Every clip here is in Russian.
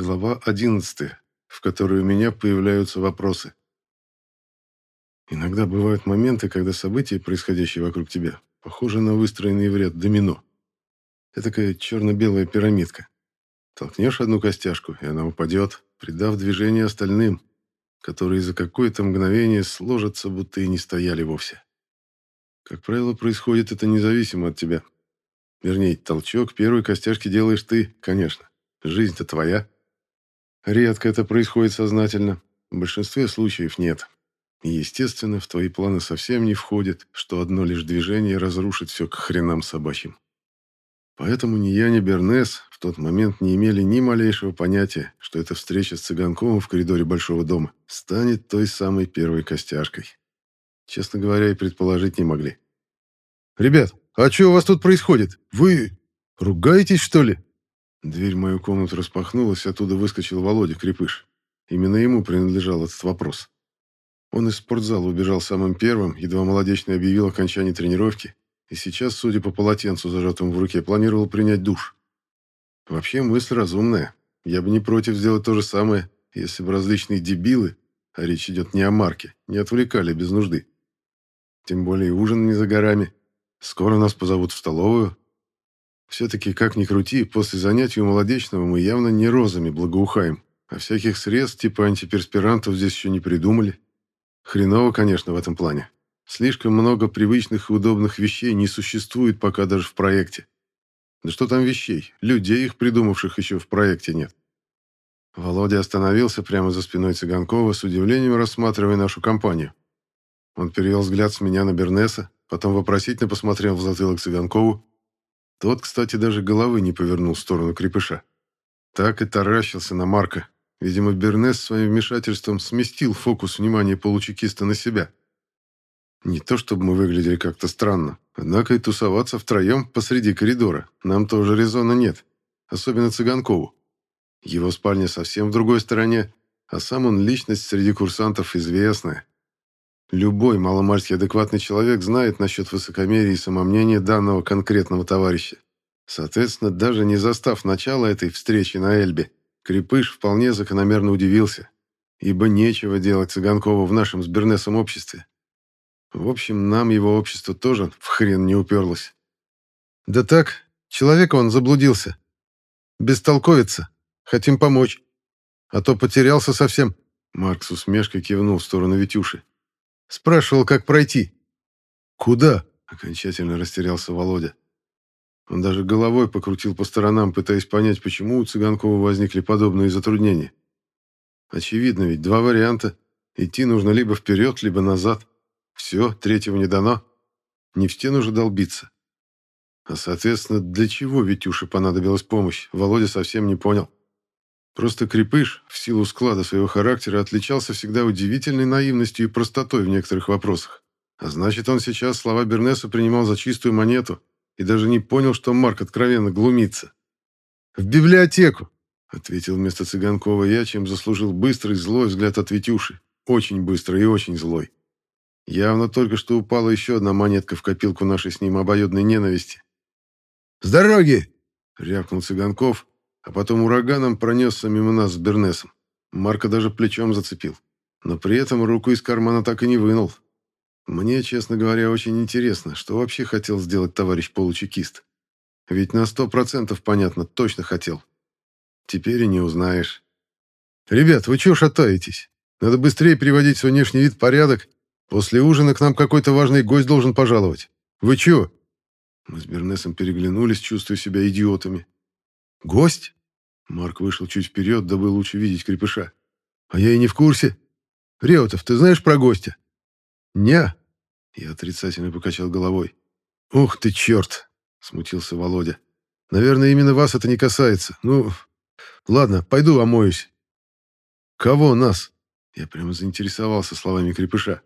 Глава 11, в которой у меня появляются вопросы. Иногда бывают моменты, когда события, происходящие вокруг тебя, похожи на выстроенный в ряд домино. Это такая черно-белая пирамидка. Толкнешь одну костяшку, и она упадет, придав движение остальным, которые за какое-то мгновение сложатся, будто и не стояли вовсе. Как правило, происходит это независимо от тебя. Вернее, толчок первой костяшки делаешь ты, конечно. Жизнь-то твоя. Редко это происходит сознательно. В большинстве случаев нет. И, естественно, в твои планы совсем не входит, что одно лишь движение разрушит все к хренам собачьим. Поэтому ни я, ни Бернес в тот момент не имели ни малейшего понятия, что эта встреча с Цыганковым в коридоре Большого дома станет той самой первой костяшкой. Честно говоря, и предположить не могли. «Ребят, а что у вас тут происходит? Вы ругаетесь, что ли?» Дверь в мою комнату распахнулась, оттуда выскочил Володя Крепыш. Именно ему принадлежал этот вопрос. Он из спортзала убежал самым первым, едва молодечный объявил окончание тренировки, и сейчас, судя по полотенцу, зажатому в руке, планировал принять душ. Вообще мысль разумная. Я бы не против сделать то же самое, если бы различные дебилы, а речь идет не о марке, не отвлекали без нужды. Тем более ужин не за горами. Скоро нас позовут в столовую, все-таки, как ни крути, после занятий у молодечного мы явно не розами благоухаем, а всяких средств типа антиперспирантов здесь еще не придумали. Хреново, конечно, в этом плане. Слишком много привычных и удобных вещей не существует пока даже в проекте. Да что там вещей? Людей их придумавших еще в проекте нет. Володя остановился прямо за спиной Цыганкова, с удивлением рассматривая нашу компанию. Он перевел взгляд с меня на Бернеса, потом вопросительно посмотрел в затылок Цыганкову, тот, кстати, даже головы не повернул в сторону крепыша. Так и таращился на Марка. Видимо, Бернес своим вмешательством сместил фокус внимания получекиста на себя. Не то чтобы мы выглядели как-то странно, однако и тусоваться втроем посреди коридора нам тоже резона нет, особенно Цыганкову. Его спальня совсем в другой стороне, а сам он личность среди курсантов известная. Любой маломальски адекватный человек знает насчет высокомерия и самомнения данного конкретного товарища. Соответственно, даже не застав начала этой встречи на Эльбе, Крепыш вполне закономерно удивился, ибо нечего делать Цыганкову в нашем с Бернесом обществе. В общем, нам его общество тоже в хрен не уперлось. Да так, человек он заблудился. Бестолковица. Хотим помочь. А то потерялся совсем. Марк с усмешкой кивнул в сторону Витюши. Спрашивал, как пройти. Куда? Окончательно растерялся Володя. Он даже головой покрутил по сторонам, пытаясь понять, почему у Цыганкова возникли подобные затруднения. Очевидно ведь, два варианта. Идти нужно либо вперед, либо назад. Все, третьего не дано. Не в стену же долбиться. А, соответственно, для чего Витюше понадобилась помощь, Володя совсем не понял. Просто Крепыш, в силу склада своего характера, отличался всегда удивительной наивностью и простотой в некоторых вопросах. А значит, он сейчас слова Бернеса принимал за чистую монету и даже не понял, что Марк откровенно глумится. «В библиотеку!» — ответил вместо Цыганкова я, чем заслужил быстрый злой взгляд от Витюши. Очень быстрый и очень злой. Явно только что упала еще одна монетка в копилку нашей с ним обоюдной ненависти. «С дороги!» — рявкнул Цыганков, а потом ураганом пронесся мимо нас с Бернесом. Марка даже плечом зацепил. Но при этом руку из кармана так и не вынул. Мне, честно говоря, очень интересно, что вообще хотел сделать товарищ получекист. Ведь на сто процентов, понятно, точно хотел. Теперь и не узнаешь. «Ребят, вы чего шатаетесь? Надо быстрее приводить свой внешний вид в порядок. После ужина к нам какой-то важный гость должен пожаловать. Вы чего?» Мы с Бернесом переглянулись, чувствуя себя идиотами. «Гость?» Марк вышел чуть вперед, дабы лучше видеть крепыша. «А я и не в курсе. Реутов, ты знаешь про гостя?» «Не». Я отрицательно покачал головой. «Ух ты, черт!» — смутился Володя. «Наверное, именно вас это не касается. Ну, ладно, пойду омоюсь». «Кого нас?» Я прямо заинтересовался словами крепыша.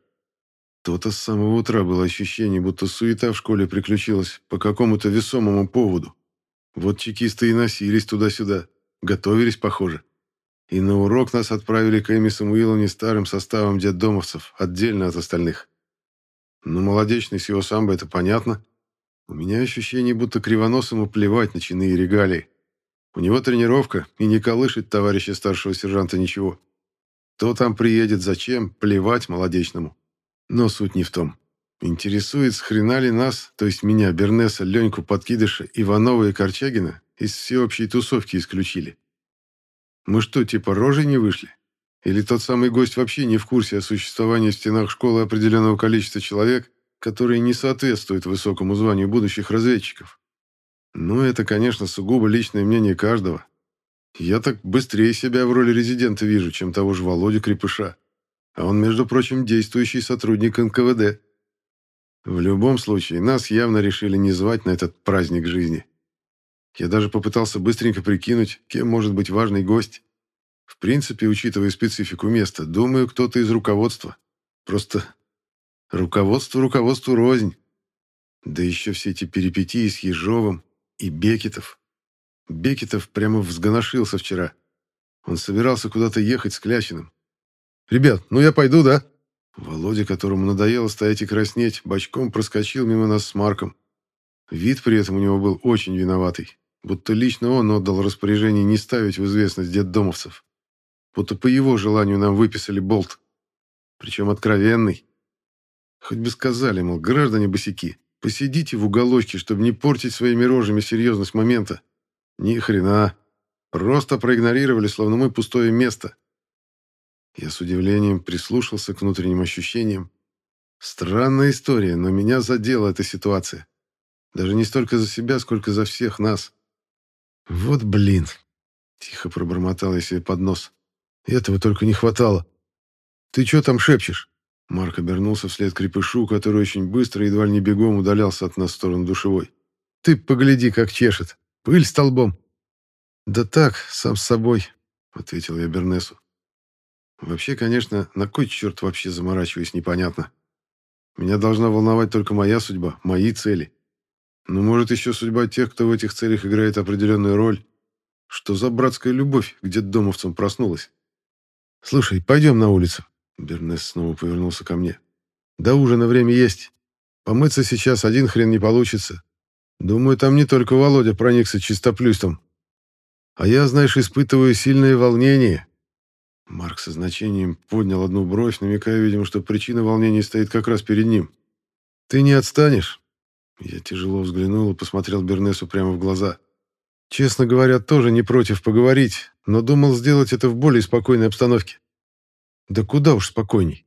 То-то с самого утра было ощущение, будто суета в школе приключилась по какому-то весомому поводу. Вот чекисты и носились туда-сюда, готовились, похоже. И на урок нас отправили к Эми Самуиловне старым составом детдомовцев, отдельно от остальных. Ну, молодечный с его самбо, это понятно. У меня ощущение, будто кривоносому плевать на чины и регалии. У него тренировка, и не колышет товарища старшего сержанта ничего. Кто там приедет, зачем, плевать молодечному. Но суть не в том. Интересует, с хрена ли нас, то есть меня, Бернеса, Леньку, Подкидыша, Иванова и Корчагина, из всеобщей тусовки исключили. Мы что, типа рожей не вышли? Или тот самый гость вообще не в курсе о существовании в стенах школы определенного количества человек, которые не соответствуют высокому званию будущих разведчиков? Ну, это, конечно, сугубо личное мнение каждого. Я так быстрее себя в роли резидента вижу, чем того же Володю Крепыша. А он, между прочим, действующий сотрудник НКВД. В любом случае, нас явно решили не звать на этот праздник жизни. Я даже попытался быстренько прикинуть, кем может быть важный гость. В принципе, учитывая специфику места, думаю, кто-то из руководства. Просто руководство руководству рознь. Да еще все эти перипетии с Ежовым и Бекетов. Бекетов прямо взгоношился вчера. Он собирался куда-то ехать с Клящиным. «Ребят, ну я пойду, да?» Володя, которому надоело стоять и краснеть, бочком проскочил мимо нас с Марком. Вид при этом у него был очень виноватый, будто лично он отдал распоряжение не ставить в известность детдомовцев. Будто по его желанию нам выписали болт. Причем откровенный. Хоть бы сказали, мол, граждане босяки, посидите в уголочке, чтобы не портить своими рожами серьезность момента. Ни хрена. Просто проигнорировали, словно мы пустое место. Я с удивлением прислушался к внутренним ощущениям. Странная история, но меня задела эта ситуация. Даже не столько за себя, сколько за всех нас. «Вот блин!» — тихо пробормотал я себе под нос. «Этого только не хватало. Ты что там шепчешь?» Марк обернулся вслед крепышу, который очень быстро, едва ли не бегом, удалялся от нас в сторону душевой. «Ты погляди, как чешет. Пыль столбом». «Да так, сам с собой», — ответил я Бернесу. Вообще, конечно, на кой черт вообще заморачиваюсь, непонятно. Меня должна волновать только моя судьба, мои цели. Но может еще судьба тех, кто в этих целях играет определенную роль. Что за братская любовь к детдомовцам проснулась? «Слушай, пойдем на улицу». Бернес снова повернулся ко мне. «До ужина время есть. Помыться сейчас один хрен не получится. Думаю, там не только Володя проникся чистоплюстом. А я, знаешь, испытываю сильное волнение, Марк со значением поднял одну бровь, намекая, видимо, что причина волнения стоит как раз перед ним. «Ты не отстанешь?» Я тяжело взглянул и посмотрел Бернесу прямо в глаза. «Честно говоря, тоже не против поговорить, но думал сделать это в более спокойной обстановке». «Да куда уж спокойней.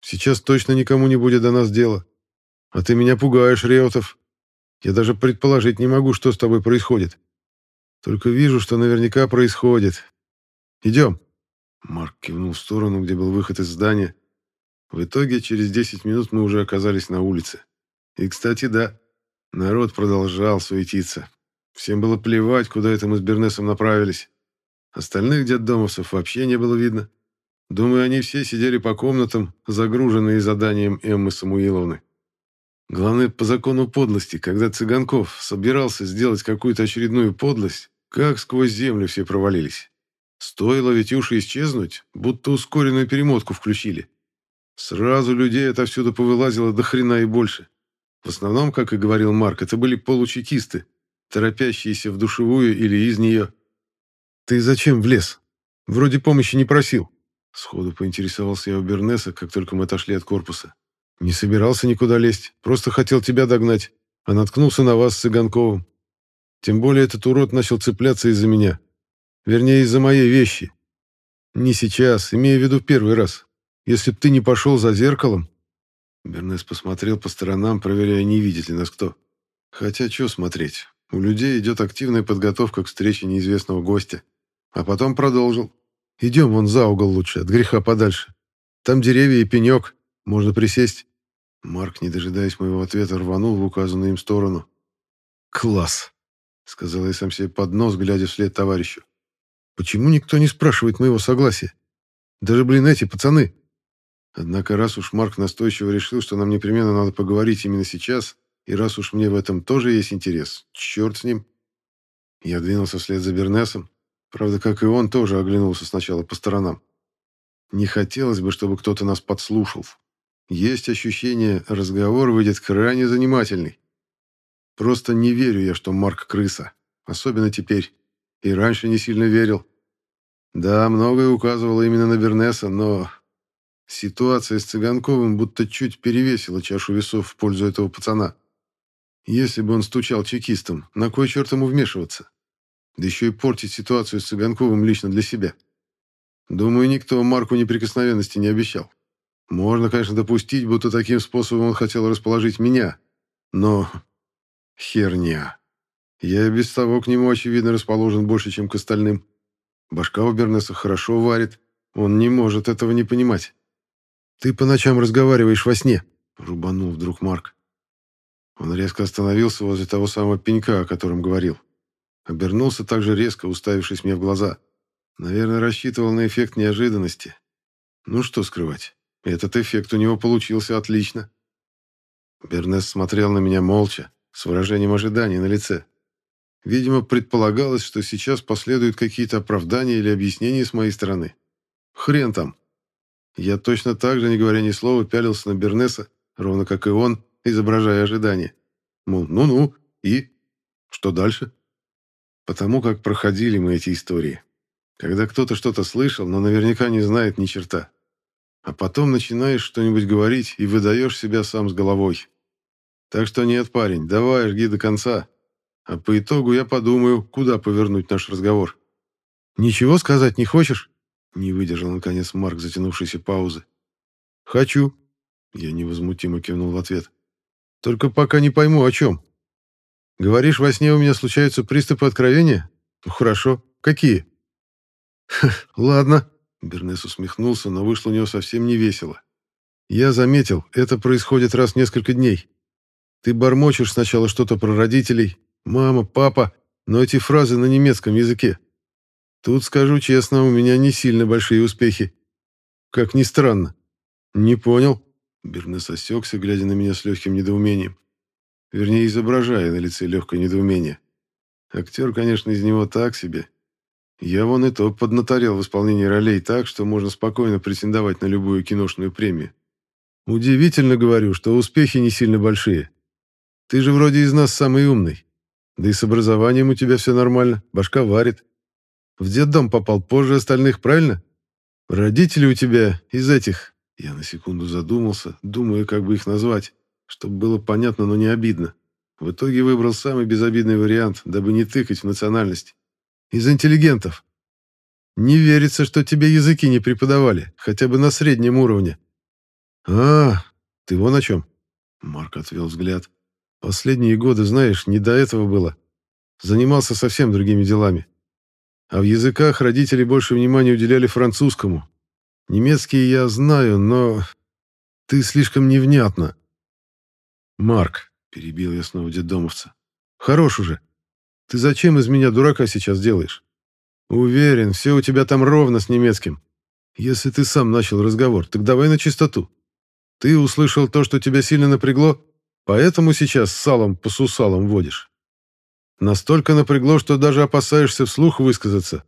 Сейчас точно никому не будет до нас дела. А ты меня пугаешь, Реутов. Я даже предположить не могу, что с тобой происходит. Только вижу, что наверняка происходит. Идем». Марк кивнул в сторону, где был выход из здания. В итоге, через 10 минут мы уже оказались на улице. И, кстати, да, народ продолжал суетиться. Всем было плевать, куда это мы с Бернесом направились. Остальных детдомовцев вообще не было видно. Думаю, они все сидели по комнатам, загруженные заданием Эммы Самуиловны. Главное, по закону подлости, когда Цыганков собирался сделать какую-то очередную подлость, как сквозь землю все провалились. Стоило Витюше исчезнуть, будто ускоренную перемотку включили. Сразу людей отовсюду повылазило до хрена и больше. В основном, как и говорил Марк, это были получекисты, торопящиеся в душевую или из нее. «Ты зачем влез? Вроде помощи не просил». Сходу поинтересовался я у Бернеса, как только мы отошли от корпуса. «Не собирался никуда лезть, просто хотел тебя догнать, а наткнулся на вас с Цыганковым. Тем более этот урод начал цепляться из-за меня, Вернее, из-за моей вещи. Не сейчас, имею в виду первый раз. Если б ты не пошел за зеркалом...» Бернес посмотрел по сторонам, проверяя, не видит ли нас кто. «Хотя, что смотреть? У людей идет активная подготовка к встрече неизвестного гостя. А потом продолжил. Идем вон за угол лучше, от греха подальше. Там деревья и пенек. Можно присесть». Марк, не дожидаясь моего ответа, рванул в указанную им сторону. «Класс!» — сказал я сам себе под нос, глядя вслед товарищу. Почему никто не спрашивает моего согласия? Даже, блин, эти пацаны. Однако раз уж Марк настойчиво решил, что нам непременно надо поговорить именно сейчас, и раз уж мне в этом тоже есть интерес, черт с ним. Я двинулся вслед за Бернесом. Правда, как и он, тоже оглянулся сначала по сторонам. Не хотелось бы, чтобы кто-то нас подслушал. Есть ощущение, разговор выйдет крайне занимательный. Просто не верю я, что Марк крыса. Особенно теперь. И раньше не сильно верил. Да, многое указывало именно на Бернеса, но ситуация с Цыганковым будто чуть перевесила чашу весов в пользу этого пацана. Если бы он стучал чекистом, на кой черт ему вмешиваться? Да еще и портить ситуацию с Цыганковым лично для себя. Думаю, никто Марку неприкосновенности не обещал. Можно, конечно, допустить, будто таким способом он хотел расположить меня. Но... Херня. Я без того к нему, очевидно, расположен больше, чем к остальным. Башка у Бернеса хорошо варит. Он не может этого не понимать. «Ты по ночам разговариваешь во сне», — рубанул вдруг Марк. Он резко остановился возле того самого пенька, о котором говорил. Обернулся также резко, уставившись мне в глаза. Наверное, рассчитывал на эффект неожиданности. Ну что скрывать, этот эффект у него получился отлично. Бернес смотрел на меня молча, с выражением ожидания на лице. Видимо, предполагалось, что сейчас последуют какие-то оправдания или объяснения с моей стороны. Хрен там. Я точно так же, не говоря ни слова, пялился на Бернеса, ровно как и он, изображая ожидание. Мол, ну-ну, и? Что дальше? Потому как проходили мы эти истории. Когда кто-то что-то слышал, но наверняка не знает ни черта. А потом начинаешь что-нибудь говорить и выдаешь себя сам с головой. Так что нет, парень, давай жги до конца. А по итогу я подумаю, куда повернуть наш разговор. «Ничего сказать не хочешь?» Не выдержал, наконец, Марк затянувшейся паузы. «Хочу», — я невозмутимо кивнул в ответ. «Только пока не пойму, о чем. Говоришь, во сне у меня случаются приступы откровения? Ну, хорошо. Какие?» «Ладно», — Бернес усмехнулся, но вышло у него совсем не весело. «Я заметил, это происходит раз в несколько дней. Ты бормочешь сначала что-то про родителей, мама, папа, но эти фразы на немецком языке. Тут, скажу честно, у меня не сильно большие успехи. Как ни странно. Не понял?» Бернес осекся, глядя на меня с легким недоумением. Вернее, изображая на лице легкое недоумение. Актер, конечно, из него так себе. Я вон и то поднаторел в исполнении ролей так, что можно спокойно претендовать на любую киношную премию. Удивительно говорю, что успехи не сильно большие. Ты же вроде из нас самый умный. Да и с образованием у тебя все нормально, башка варит. В детдом попал позже остальных, правильно? Родители у тебя из этих... Я на секунду задумался, думаю, как бы их назвать чтобы было понятно, но не обидно. В итоге выбрал самый безобидный вариант, дабы не тыкать в национальность. Из интеллигентов. Не верится, что тебе языки не преподавали, хотя бы на среднем уровне. А, ты вон о чем. Марк отвел взгляд. Последние годы, знаешь, не до этого было. Занимался совсем другими делами. А в языках родители больше внимания уделяли французскому. Немецкий я знаю, но ты слишком невнятно. «Марк», — перебил я снова детдомовца, — «хорош уже. Ты зачем из меня дурака сейчас делаешь? Уверен, все у тебя там ровно с немецким. Если ты сам начал разговор, так давай на чистоту. Ты услышал то, что тебя сильно напрягло, поэтому сейчас салом по сусалам водишь. Настолько напрягло, что даже опасаешься вслух высказаться».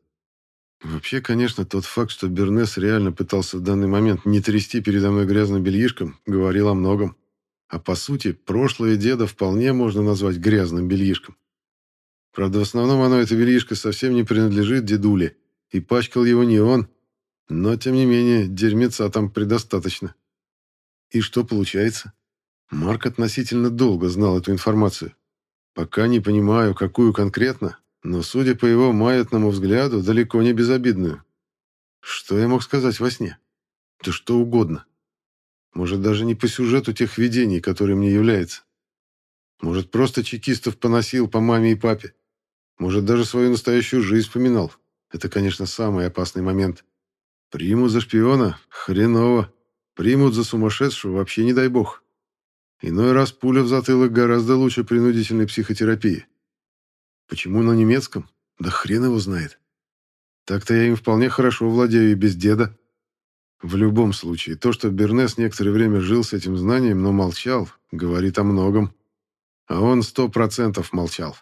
Вообще, конечно, тот факт, что Бернес реально пытался в данный момент не трясти передо мной грязным бельишком, говорил о многом. А по сути, прошлое деда вполне можно назвать грязным бельишком. Правда, в основном оно, это бельишко, совсем не принадлежит дедуле, и пачкал его не он, но, тем не менее, дерьмеца там предостаточно. И что получается? Марк относительно долго знал эту информацию. Пока не понимаю, какую конкретно, но, судя по его маятному взгляду, далеко не безобидную. Что я мог сказать во сне? Да что угодно. Может, даже не по сюжету тех видений, которые мне является. Может, просто чекистов поносил по маме и папе. Может, даже свою настоящую жизнь вспоминал. Это, конечно, самый опасный момент. Примут за шпиона? Хреново. Примут за сумасшедшего? Вообще не дай бог. Иной раз пуля в затылок гораздо лучше принудительной психотерапии. Почему на немецком? Да хрен его знает. Так-то я им вполне хорошо владею и без деда. В любом случае, то, что Бернес некоторое время жил с этим знанием, но молчал, говорит о многом. А он сто процентов молчал.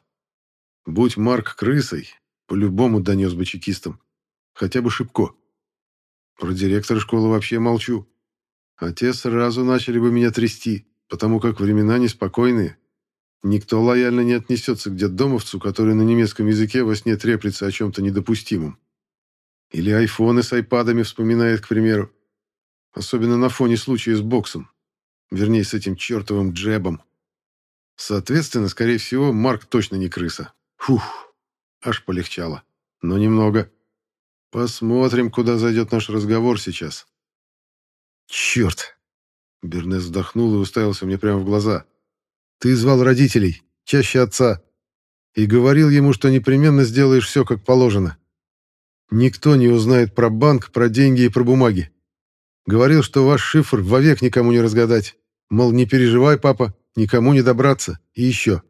Будь Марк крысой, по-любому донес бы чекистам. Хотя бы Шибко. Про директора школы вообще молчу. А те сразу начали бы меня трясти, потому как времена неспокойные. Никто лояльно не отнесется к детдомовцу, который на немецком языке во сне треплется о чем-то недопустимом. Или айфоны с айпадами вспоминает, к примеру. Особенно на фоне случая с боксом. Вернее, с этим чертовым джебом. Соответственно, скорее всего, Марк точно не крыса. Фух, аж полегчало. Но немного. Посмотрим, куда зайдет наш разговор сейчас. Черт! Бернес вздохнул и уставился мне прямо в глаза. Ты звал родителей, чаще отца, и говорил ему, что непременно сделаешь все, как положено. Никто не узнает про банк, про деньги и про бумаги. Говорил, что ваш шифр вовек никому не разгадать. Мол, не переживай, папа, никому не добраться. И еще.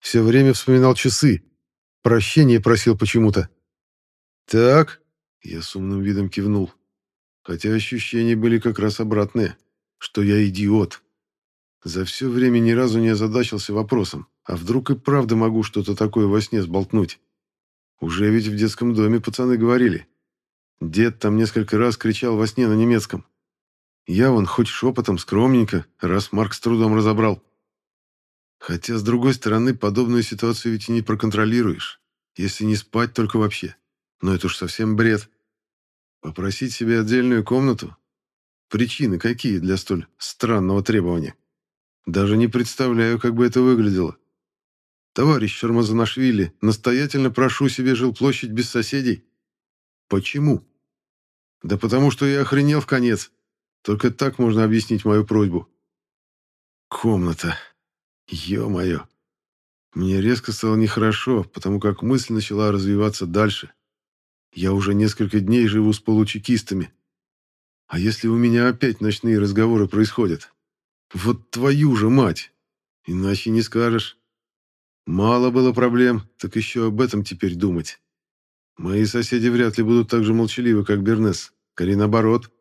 Все время вспоминал часы. Прощение просил почему-то. «Так», — я с умным видом кивнул. Хотя ощущения были как раз обратные, что я идиот. За все время ни разу не озадачился вопросом, а вдруг и правда могу что-то такое во сне сболтнуть. Уже ведь в детском доме пацаны говорили. Дед там несколько раз кричал во сне на немецком. Я вон хоть шепотом, скромненько, раз Марк с трудом разобрал. Хотя, с другой стороны, подобную ситуацию ведь и не проконтролируешь, если не спать только вообще. Но это уж совсем бред. Попросить себе отдельную комнату? Причины какие для столь странного требования? Даже не представляю, как бы это выглядело. Товарищ Шармазанашвили, настоятельно прошу себе жилплощадь без соседей. Почему? Да потому что я охренел в конец. Только так можно объяснить мою просьбу. Комната. Ё-моё. Мне резко стало нехорошо, потому как мысль начала развиваться дальше. Я уже несколько дней живу с получекистами. А если у меня опять ночные разговоры происходят? Вот твою же мать! Иначе не скажешь. Мало было проблем, так еще об этом теперь думать. Мои соседи вряд ли будут так же молчаливы, как Бернес. Скорее наоборот.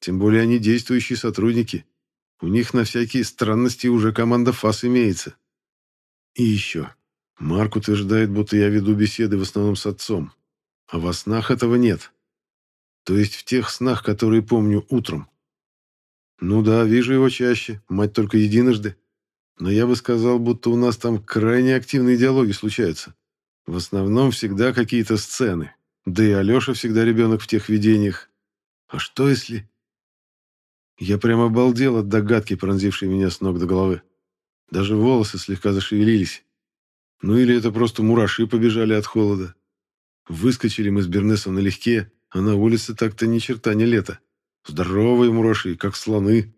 Тем более они действующие сотрудники. У них на всякие странности уже команда ФАС имеется. И еще. Марк утверждает, будто я веду беседы в основном с отцом. А во снах этого нет. То есть в тех снах, которые помню утром. Ну да, вижу его чаще, мать только единожды. Но я бы сказал, будто у нас там крайне активные диалоги случаются. В основном всегда какие-то сцены. Да и Алеша всегда ребенок в тех видениях. А что если... Я прямо обалдел от догадки, пронзившей меня с ног до головы. Даже волосы слегка зашевелились. Ну или это просто мураши побежали от холода. Выскочили мы с Бернесом налегке, а на улице так-то ни черта не лето. Здоровые мураши, как слоны.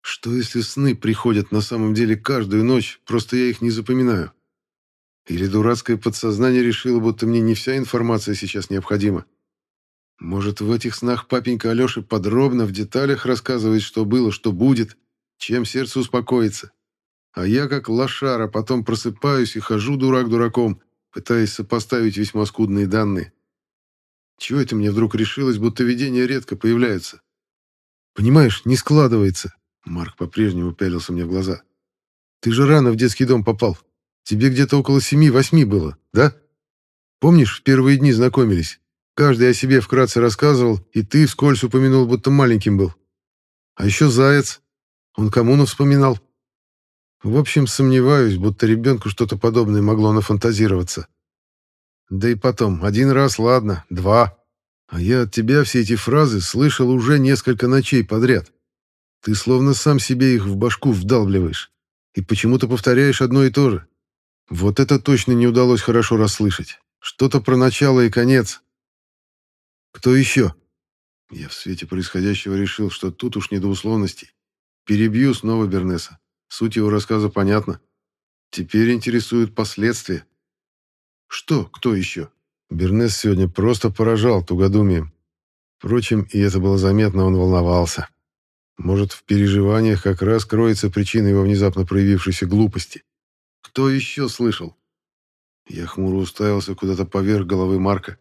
Что если сны приходят на самом деле каждую ночь, просто я их не запоминаю? Или дурацкое подсознание решило, будто мне не вся информация сейчас необходима? Может, в этих снах папенька Алёши подробно в деталях рассказывает, что было, что будет, чем сердце успокоится? А я, как лошара, потом просыпаюсь и хожу дурак дураком, пытаясь сопоставить весьма скудные данные. Чего это мне вдруг решилось, будто видения редко появляются? Понимаешь, не складывается. Марк по-прежнему пялился мне в глаза. «Ты же рано в детский дом попал. Тебе где-то около семи-восьми было, да? Помнишь, в первые дни знакомились? Каждый о себе вкратце рассказывал, и ты вскользь упомянул, будто маленьким был. А еще Заяц. Он коммуну вспоминал. В общем, сомневаюсь, будто ребенку что-то подобное могло нафантазироваться. Да и потом, один раз, ладно, два. А я от тебя все эти фразы слышал уже несколько ночей подряд. Ты словно сам себе их в башку вдалбливаешь. И почему-то повторяешь одно и то же. Вот это точно не удалось хорошо расслышать. Что-то про начало и конец. Кто еще? Я в свете происходящего решил, что тут уж не до условностей. Перебью снова Бернеса. Суть его рассказа понятна. Теперь интересуют последствия. Что? Кто еще? Бернес сегодня просто поражал тугодумием. Впрочем, и это было заметно, он волновался. Может, в переживаниях как раз кроется причина его внезапно проявившейся глупости. Кто еще слышал? Я хмуро уставился куда-то поверх головы Марка.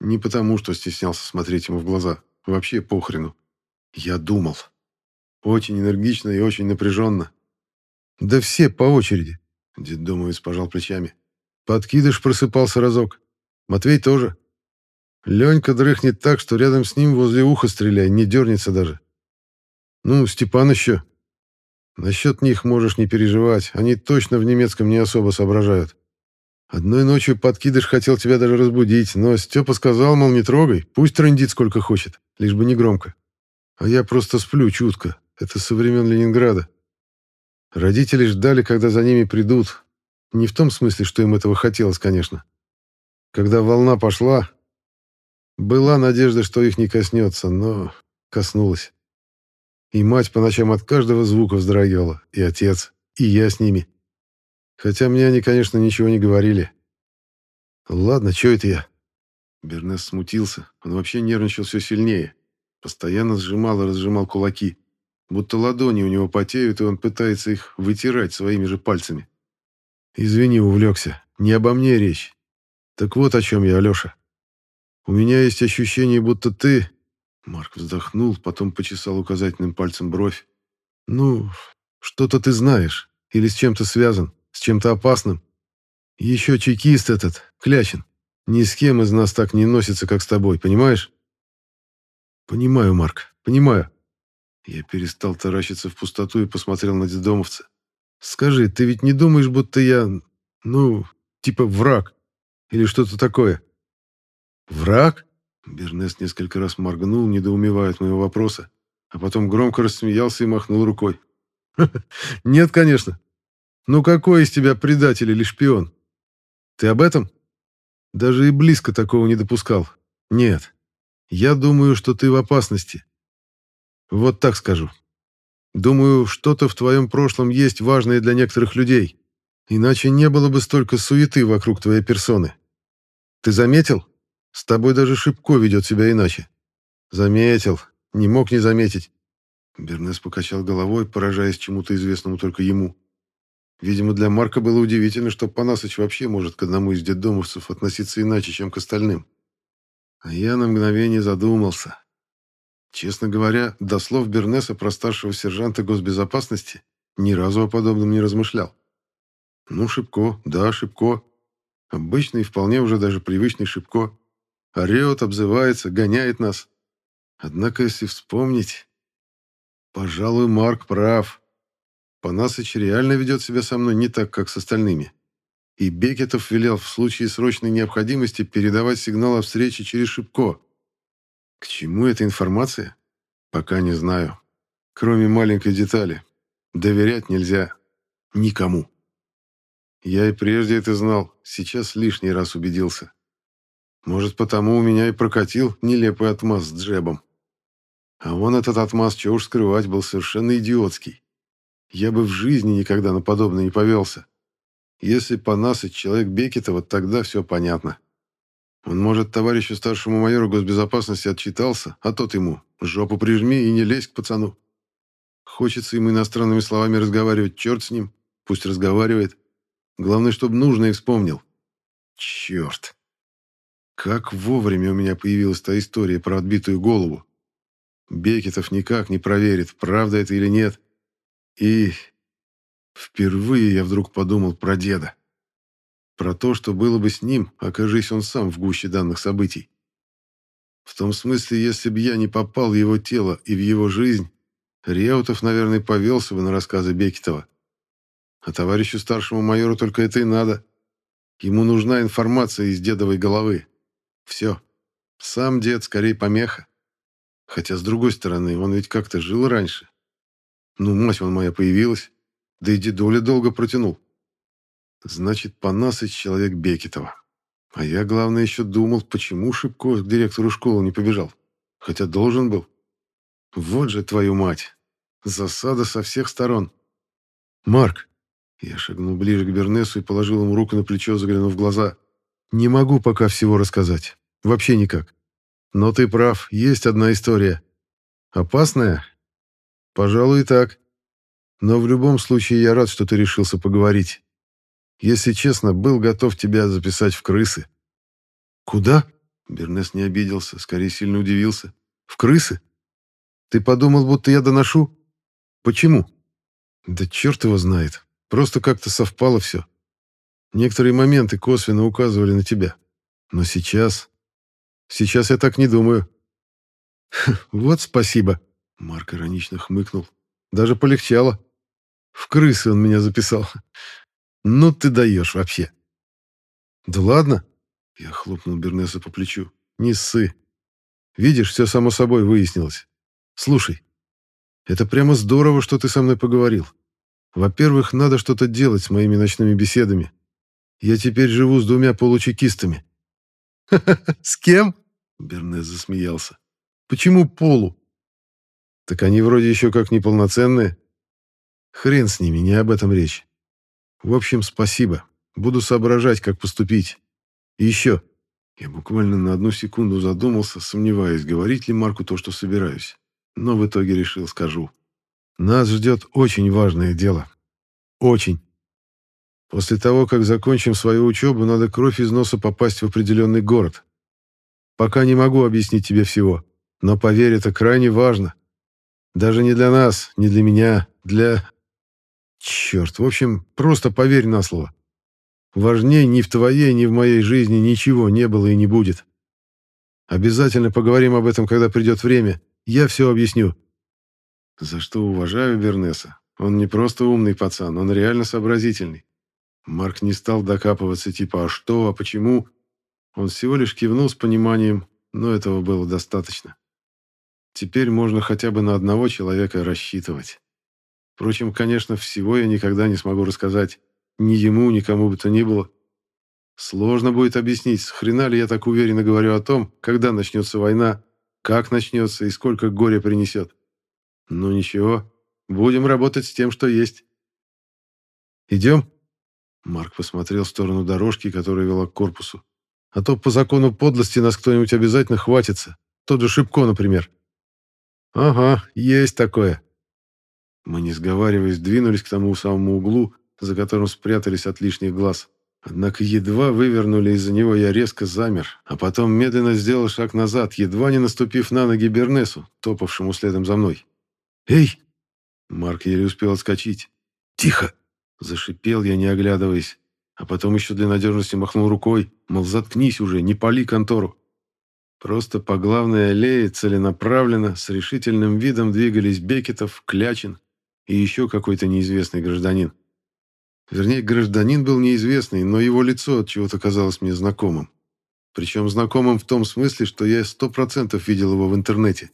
Не потому, что стеснялся смотреть ему в глаза. Вообще похрену. Я думал. Очень энергично и очень напряженно. Да все по очереди. Деддомовец пожал плечами. Подкидыш просыпался разок. Матвей тоже. Ленька дрыхнет так, что рядом с ним возле уха стреляй, не дернется даже. Ну, Степан еще. Насчет них можешь не переживать, они точно в немецком не особо соображают. Одной ночью подкидыш хотел тебя даже разбудить, но Степа сказал, мол, не трогай, пусть трындит сколько хочет, лишь бы не громко. А я просто сплю чутко, это со времен Ленинграда. Родители ждали, когда за ними придут. Не в том смысле, что им этого хотелось, конечно. Когда волна пошла, была надежда, что их не коснется, но коснулась. И мать по ночам от каждого звука вздрагивала, и отец, и я с ними. Хотя мне они, конечно, ничего не говорили. Ладно, что это я? Бернес смутился. Он вообще нервничал все сильнее. Постоянно сжимал и разжимал кулаки. Будто ладони у него потеют, и он пытается их вытирать своими же пальцами. Извини, увлекся. Не обо мне речь. Так вот о чем я, Алеша. У меня есть ощущение, будто ты Марк вздохнул, потом почесал указательным пальцем бровь. «Ну, что-то ты знаешь. Или с чем-то связан. С чем-то опасным. Еще чекист этот, Клячин. Ни с кем из нас так не носится, как с тобой, понимаешь?» «Понимаю, Марк, понимаю». Я перестал таращиться в пустоту и посмотрел на дедомовца. «Скажи, ты ведь не думаешь, будто я, ну, типа враг? Или что-то такое?» «Враг?» Бернес несколько раз моргнул, недоумевая от моего вопроса, а потом громко рассмеялся и махнул рукой. «Нет, конечно. Ну какой из тебя предатель или шпион? Ты об этом? Даже и близко такого не допускал. Нет. Я думаю, что ты в опасности. Вот так скажу. Думаю, что-то в твоем прошлом есть важное для некоторых людей. Иначе не было бы столько суеты вокруг твоей персоны. Ты заметил?» С тобой даже Шипко ведет себя иначе. Заметил. Не мог не заметить. Бернес покачал головой, поражаясь чему-то известному только ему. Видимо, для Марка было удивительно, что Панасыч вообще может к одному из детдомовцев относиться иначе, чем к остальным. А я на мгновение задумался. Честно говоря, до слов Бернеса про старшего сержанта госбезопасности ни разу о подобном не размышлял. Ну, Шипко, да, Шипко. Обычный, вполне уже даже привычный Шипко. Орет, обзывается, гоняет нас. Однако, если вспомнить... Пожалуй, Марк прав. Панасыч реально ведет себя со мной не так, как с остальными. И Бекетов велел в случае срочной необходимости передавать сигнал о встрече через Шипко. К чему эта информация? Пока не знаю. Кроме маленькой детали. Доверять нельзя. Никому. Я и прежде это знал, сейчас лишний раз убедился. Может, потому у меня и прокатил нелепый отмаз с джебом. А вон этот отмаз, чего уж скрывать, был совершенно идиотский. Я бы в жизни никогда на подобное не повелся. Если понасыть человек Бекетова, тогда все понятно. Он, может, товарищу старшему майору госбезопасности отчитался, а тот ему «жопу прижми и не лезь к пацану». Хочется ему иностранными словами разговаривать, черт с ним, пусть разговаривает. Главное, чтобы нужное вспомнил. Черт. Как вовремя у меня появилась та история про отбитую голову. Бекетов никак не проверит, правда это или нет. И впервые я вдруг подумал про деда. Про то, что было бы с ним, окажись он сам в гуще данных событий. В том смысле, если бы я не попал в его тело и в его жизнь, Реутов, наверное, повелся бы на рассказы Бекетова. А товарищу старшему майору только это и надо. Ему нужна информация из дедовой головы. Все. Сам дед скорее помеха. Хотя, с другой стороны, он ведь как-то жил раньше. Ну, мать он моя появилась. Да и дедуля долго протянул. Значит, Панасыч человек Бекетова. А я, главное, еще думал, почему Шибко к директору школы не побежал. Хотя должен был. Вот же твою мать. Засада со всех сторон. Марк. Я шагнул ближе к Бернесу и положил ему руку на плечо, заглянув в глаза. Не могу пока всего рассказать. Вообще никак. Но ты прав, есть одна история. Опасная? Пожалуй, и так. Но в любом случае я рад, что ты решился поговорить. Если честно, был готов тебя записать в крысы. Куда? Бернес не обиделся, скорее сильно удивился. В крысы? Ты подумал, будто я доношу? Почему? Да черт его знает. Просто как-то совпало все. Некоторые моменты косвенно указывали на тебя. Но сейчас... Сейчас я так не думаю. Вот спасибо. Марк иронично хмыкнул. Даже полегчало. В крысы он меня записал. Ну ты даешь вообще. Да ладно. Я хлопнул Бернеса по плечу. Не ссы. Видишь, все само собой выяснилось. Слушай, это прямо здорово, что ты со мной поговорил. Во-первых, надо что-то делать с моими ночными беседами. Я теперь живу с двумя получекистами. С кем? Бернес засмеялся. Почему полу? Так они вроде еще как неполноценные. Хрен с ними, не об этом речь. В общем, спасибо. Буду соображать, как поступить. И еще. Я буквально на одну секунду задумался, сомневаясь, говорить ли Марку то, что собираюсь. Но в итоге решил, скажу. Нас ждет очень важное дело. Очень. После того, как закончим свою учебу, надо кровь из носа попасть в определенный город. Пока не могу объяснить тебе всего, но поверь, это крайне важно. Даже не для нас, не для меня, для... Черт, в общем, просто поверь на слово. Важнее ни в твоей, ни в моей жизни ничего не было и не будет. Обязательно поговорим об этом, когда придет время. Я все объясню. За что уважаю Бернеса. Он не просто умный пацан, он реально сообразительный. Марк не стал докапываться типа «а что?», «а почему?». Он всего лишь кивнул с пониманием, но этого было достаточно. Теперь можно хотя бы на одного человека рассчитывать. Впрочем, конечно, всего я никогда не смогу рассказать. Ни ему, ни кому бы то ни было. Сложно будет объяснить, с хрена ли я так уверенно говорю о том, когда начнется война, как начнется и сколько горя принесет. Ну ничего, будем работать с тем, что есть. Идем? Марк посмотрел в сторону дорожки, которая вела к корпусу. А то по закону подлости нас кто-нибудь обязательно хватится. Тот же Шипко, например. Ага, есть такое. Мы, не сговариваясь, двинулись к тому самому углу, за которым спрятались от лишних глаз. Однако едва вывернули из-за него, я резко замер, а потом медленно сделал шаг назад, едва не наступив на ноги Бернесу, топавшему следом за мной. «Эй!» Марк еле успел отскочить. «Тихо!» Зашипел я, не оглядываясь, а потом еще для надежности махнул рукой, мол, заткнись уже, не пали контору. Просто по главной аллее целенаправленно, с решительным видом двигались Бекетов, Клячин и еще какой-то неизвестный гражданин. Вернее, гражданин был неизвестный, но его лицо от чего-то казалось мне знакомым. Причем знакомым в том смысле, что я сто процентов видел его в интернете.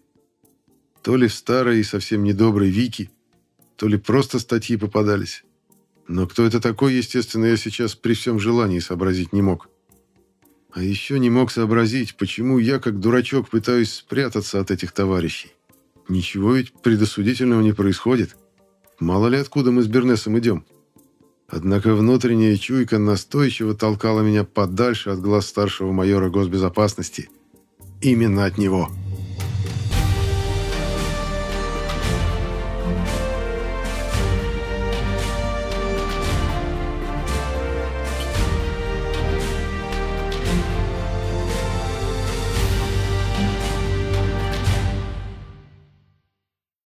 То ли в старой и совсем недоброй Вики, то ли просто статьи попадались. Но кто это такой, естественно, я сейчас при всем желании сообразить не мог. А еще не мог сообразить, почему я, как дурачок, пытаюсь спрятаться от этих товарищей. Ничего ведь предосудительного не происходит. Мало ли откуда мы с Бернесом идем. Однако внутренняя чуйка настойчиво толкала меня подальше от глаз старшего майора госбезопасности. Именно от него.